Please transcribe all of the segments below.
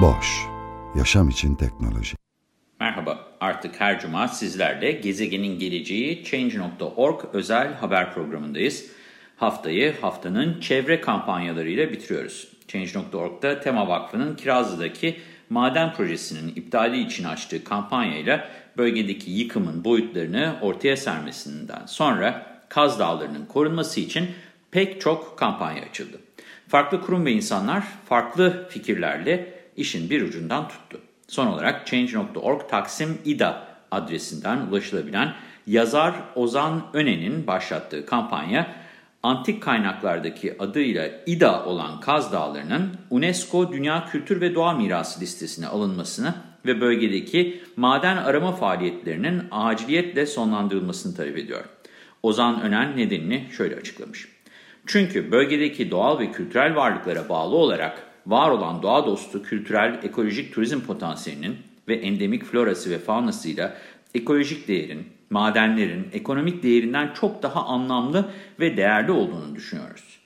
Boş, yaşam için teknoloji. Merhaba, artık her cuma sizlerle Gezegenin Geleceği Change.org özel haber programındayız. Haftayı haftanın çevre kampanyalarıyla bitiriyoruz. Change.org'da Tema Vakfı'nın Kirazlı'daki maden projesinin iptali için açtığı kampanyayla bölgedeki yıkımın boyutlarını ortaya sermesinden sonra Kaz Dağları'nın korunması için pek çok kampanya açıldı. Farklı kurum ve insanlar farklı fikirlerle işin bir ucundan tuttu. Son olarak Change.org Taksim İDA adresinden ulaşılabilen yazar Ozan Önen'in başlattığı kampanya, antik kaynaklardaki adıyla İDA olan Kaz Dağları'nın UNESCO Dünya Kültür ve Doğa Mirası listesine alınmasını ve bölgedeki maden arama faaliyetlerinin aciliyetle sonlandırılmasını talep ediyor. Ozan Önen nedenini şöyle açıklamış. Çünkü bölgedeki doğal ve kültürel varlıklara bağlı olarak var olan doğa dostu kültürel ekolojik turizm potansiyelinin ve endemik florası ve faunasıyla ekolojik değerin, madenlerin ekonomik değerinden çok daha anlamlı ve değerli olduğunu düşünüyoruz.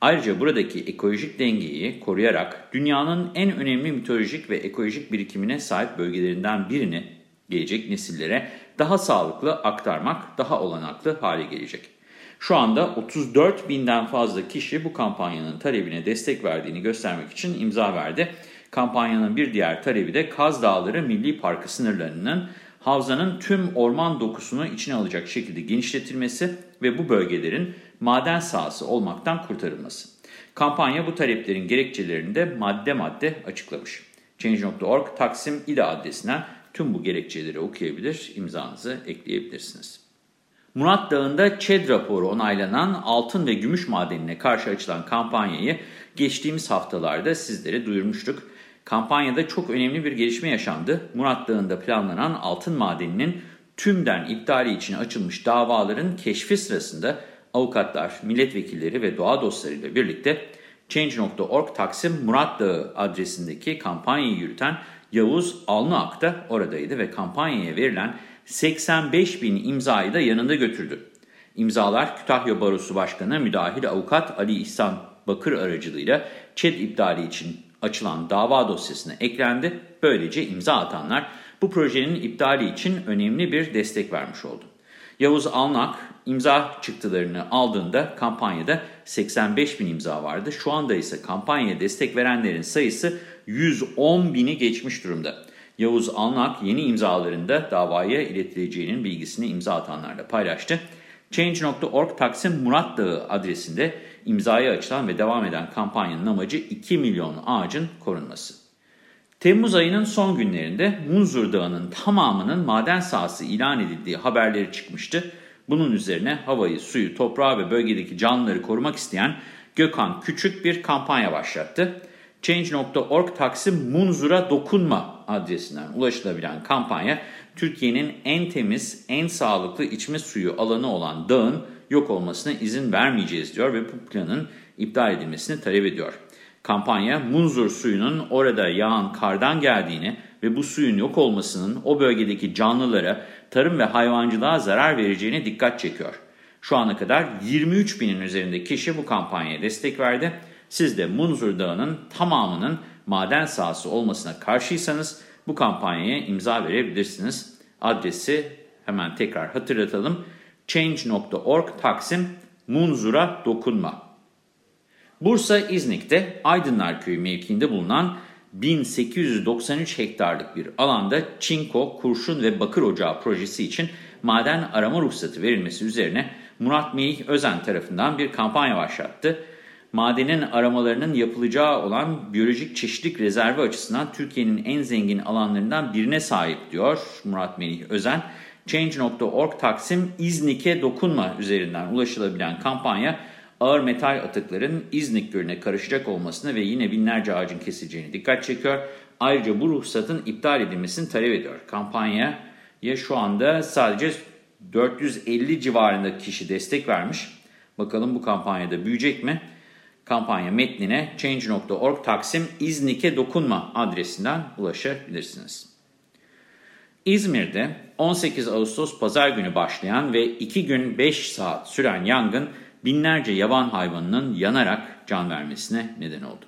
Ayrıca buradaki ekolojik dengeyi koruyarak dünyanın en önemli mitolojik ve ekolojik birikimine sahip bölgelerinden birini gelecek nesillere daha sağlıklı aktarmak daha olanaklı hale gelecek. Şu anda 34 binden fazla kişi bu kampanyanın talebine destek verdiğini göstermek için imza verdi. Kampanyanın bir diğer talebi de Kaz Dağları Milli Parkı sınırlarının havzanın tüm orman dokusunu içine alacak şekilde genişletilmesi ve bu bölgelerin maden sahası olmaktan kurtarılması. Kampanya bu taleplerin gerekçelerini de madde madde açıklamış. Change.org Taksim İDA adresinden tüm bu gerekçeleri okuyabilir, imzanızı ekleyebilirsiniz. Murat Dağı'nda ÇED raporu onaylanan altın ve gümüş madenine karşı açılan kampanyayı geçtiğimiz haftalarda sizlere duyurmuştuk. Kampanyada çok önemli bir gelişme yaşandı. Murat Dağı'nda planlanan altın madeninin tümden iptali için açılmış davaların keşfi sırasında avukatlar, milletvekilleri ve doğa dostlarıyla birlikte Change.org Taksim Murat Dağı adresindeki kampanyayı yürüten Yavuz Alnıak da oradaydı ve kampanyaya verilen 85 bin imzayı da yanında götürdü. İmzalar Kütahya Barosu Başkanı müdahil avukat Ali İhsan Bakır aracılığıyla ÇED iptali için açılan dava dosyasına eklendi. Böylece imza atanlar bu projenin iptali için önemli bir destek vermiş oldu. Yavuz Alnak imza çıktılarını aldığında kampanyada 85 bin imza vardı. Şu anda ise kampanyaya destek verenlerin sayısı 110 bini geçmiş durumda. Yavuz Alnak yeni imzalarında davaya iletileceğinin bilgisini imza atanlarla paylaştı. Change.org Taksim Murat Dağı adresinde imzaya açılan ve devam eden kampanyanın amacı 2 milyon ağacın korunması. Temmuz ayının son günlerinde Munzur Dağı'nın tamamının maden sahası ilan edildiği haberleri çıkmıştı. Bunun üzerine havayı, suyu, toprağı ve bölgedeki canlıları korumak isteyen Gökhan Küçük bir kampanya başlattı. Change.org Taksim Munzur'a dokunma adresinden ulaşılabilen kampanya, Türkiye'nin en temiz, en sağlıklı içme suyu alanı olan dağın yok olmasına izin vermeyeceğiz diyor ve bu planın iptal edilmesini talep ediyor. Kampanya, Munzur suyunun orada yağan kardan geldiğini ve bu suyun yok olmasının o bölgedeki canlılara, tarım ve hayvancılığa zarar vereceğine dikkat çekiyor. Şu ana kadar 23 binin üzerinde kişi bu kampanyaya destek verdi. Siz de Munzur Dağı'nın tamamının maden sahası olmasına karşıysanız bu kampanyaya imza verebilirsiniz. Adresi hemen tekrar hatırlatalım. Change.org Taksim Munzur'a dokunma. Bursa İznik'te Aydınlar Köyü mevkiinde bulunan 1893 hektarlık bir alanda çinko, kurşun ve bakır ocağı projesi için maden arama ruhsatı verilmesi üzerine Murat Meyih Özen tarafından bir kampanya başlattı. Madenin aramalarının yapılacağı olan biyolojik çeşitlik rezervi açısından Türkiye'nin en zengin alanlarından birine sahip diyor Murat Melih Özen. Change.org Taksim İznik'e dokunma üzerinden ulaşılabilen kampanya ağır metal atıkların İznik Gölü'ne karışacak olmasına ve yine binlerce ağacın kesileceğini dikkat çekiyor. Ayrıca bu ruhsatın iptal edilmesini talep ediyor. Kampanyaya şu anda sadece 450 civarında kişi destek vermiş. Bakalım bu kampanyada büyüyecek mi? Kampanya metnine change.org taksim İznik'e dokunma adresinden ulaşabilirsiniz. İzmir'de 18 Ağustos pazar günü başlayan ve 2 gün 5 saat süren yangın binlerce yaban hayvanının yanarak can vermesine neden oldu.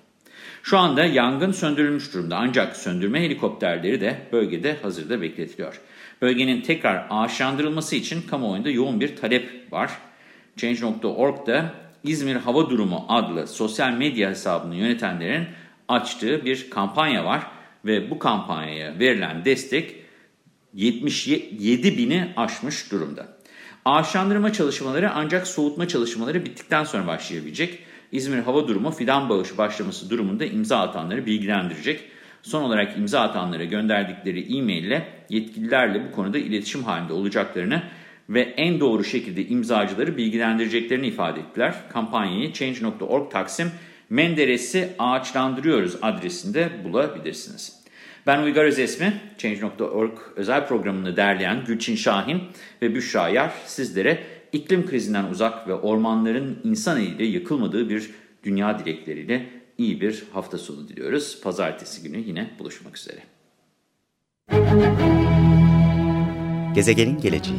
Şu anda yangın söndürülmüş durumda ancak söndürme helikopterleri de bölgede hazırda bekletiliyor. Bölgenin tekrar ağaçlandırılması için kamuoyunda yoğun bir talep var. Change.org'da İzmir Hava Durumu adlı sosyal medya hesabını yönetenlerin açtığı bir kampanya var ve bu kampanyaya verilen destek 77 bini aşmış durumda. Ağaçlandırma çalışmaları ancak soğutma çalışmaları bittikten sonra başlayabilecek. İzmir Hava Durumu fidan bağışı başlaması durumunda imza atanları bilgilendirecek. Son olarak imza atanlara gönderdikleri e-mail ile yetkililerle bu konuda iletişim halinde olacaklarını ve en doğru şekilde imzacıları bilgilendireceklerini ifade ettiler. Kampanyayı Change.org Taksim Menderes'i ağaçlandırıyoruz adresinde bulabilirsiniz. Ben Uygar Özesmi, Change.org özel programını derleyen Gülçin Şahin ve Büşra Yar sizlere iklim krizinden uzak ve ormanların insan eliyle yıkılmadığı bir dünya dilekleriyle iyi bir hafta sonu diliyoruz. Pazartesi günü yine buluşmak üzere. Gezegenin geleceği